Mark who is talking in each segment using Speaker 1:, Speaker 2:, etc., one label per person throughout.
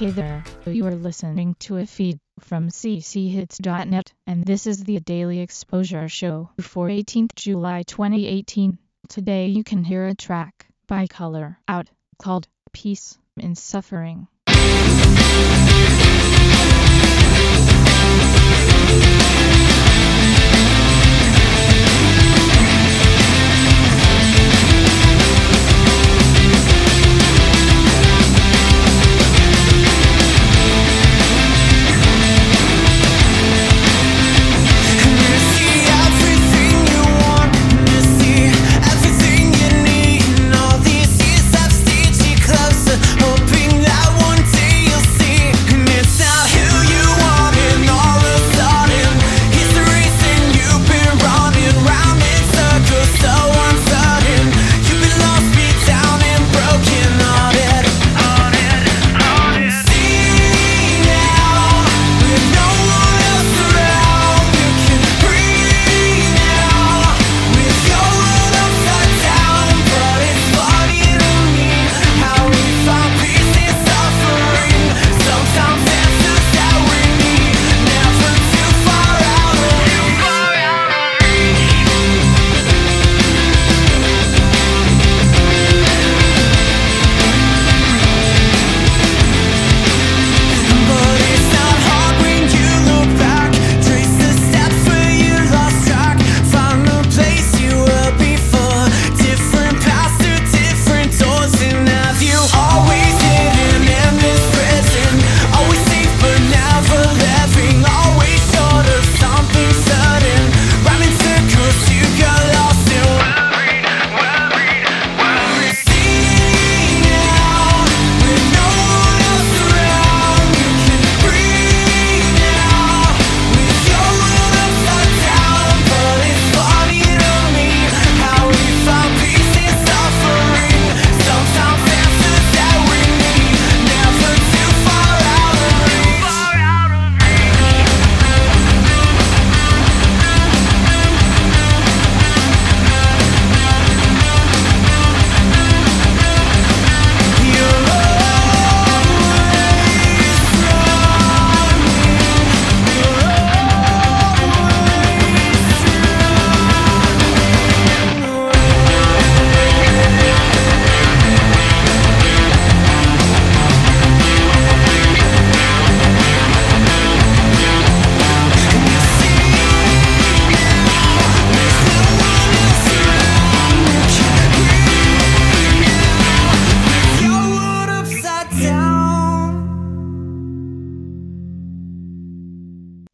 Speaker 1: Hey there, you are listening to a feed from cchits.net, and this is the Daily Exposure Show for 18th July 2018. Today you can hear a track by Color Out called Peace in Suffering.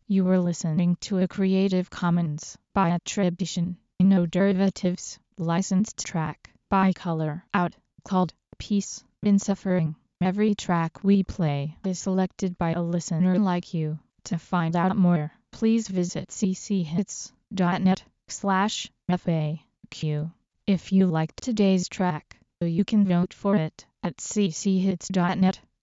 Speaker 2: You were
Speaker 1: listening to a Creative Commons by attribution, no derivatives, licensed track by Color Out called Peace in Suffering. Every track we play is selected by a listener like you. To find out more, please visit cchits.net slash FAQ. If you liked today's track, you can vote for it at cchits.net